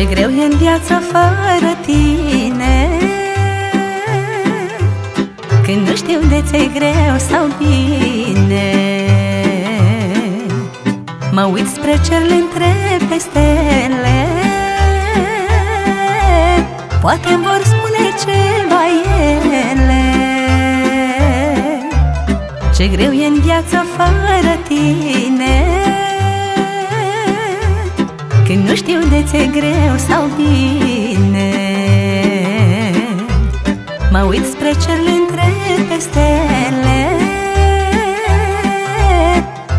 în viață fără tine. Când nu știu de ți greu sau bine Mă uit spre cer, le întreb pe stele Poate vor spune ceva ele. Ce greu e în viață fără tine nu știu de ce greu sau bine. Mă uit spre cer, le întreb pe stele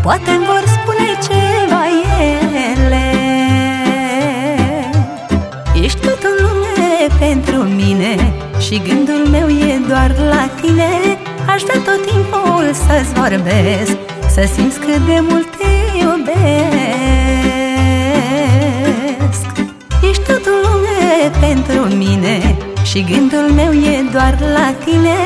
Poate vor spune ceva ele. Ești tot în lume pentru mine Și gândul meu e doar la tine. Aș vrea tot timpul să-ți vorbesc Să simți cât de mult te iubesc Și gândul meu e doar la tine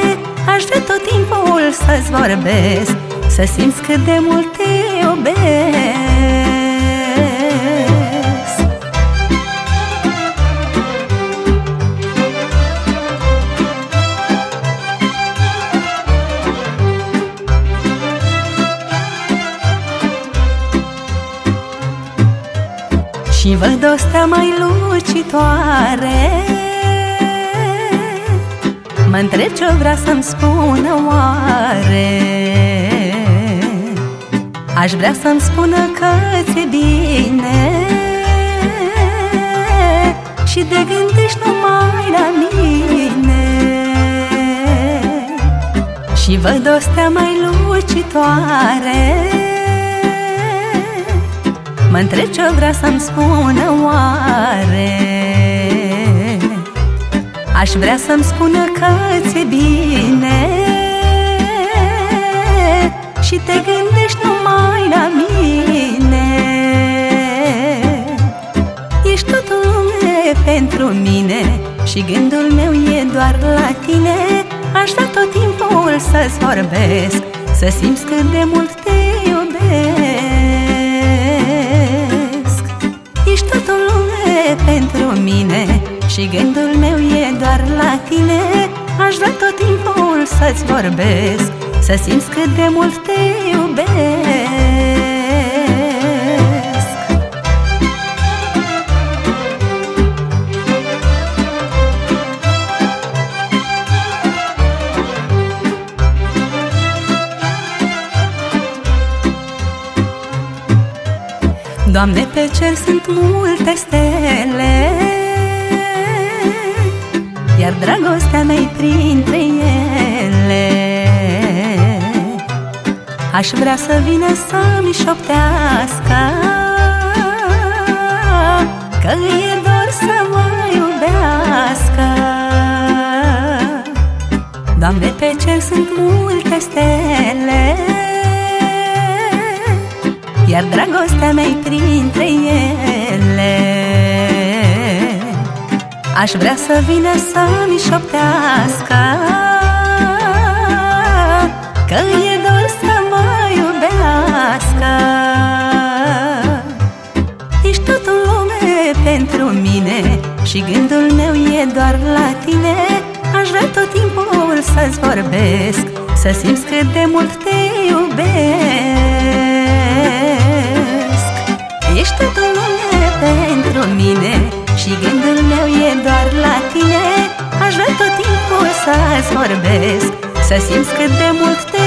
Aș vrea tot timpul să-ți vorbesc Să simți cât de mult te iubesc. Și văd o stea mai lucitoare mă întreb ce vrea să-mi spună oare. Aș vrea să-mi spună că ți-e bine. Și de gândești numai la mine. Și văd o stea mai lucitoare. Mă întreb ce vrea să-mi spună oare Aș vrea să-mi spună că ți-e bine. Și te gândești numai la mine. Ești tot lume pentru mine Și gândul meu e doar la tine. Aș vrea tot timpul să-ți vorbesc Să simți cât de mult te pentru mine Și gândul meu e doar la tine. Aș vrea tot timpul să-ți vorbesc Să simți cât de mult te iubesc. Doamne, pe cer sunt multe stele Iar dragostea mea printre ele. Aș vrea să vină să-mi șoptească Că e dor să mă iubească. Doamne, pe cer sunt multe stele iar dragostea mea printre ele Aș vrea să vină să-mi șoptească. Că e dor să mă iubească. Ești tot în lume pentru mine Și gândul meu e doar la tine. Aș vrea tot timpul să-ți vorbesc Să simți cât de mult te iubesc să-ți vorbesc Să simți cât de mult te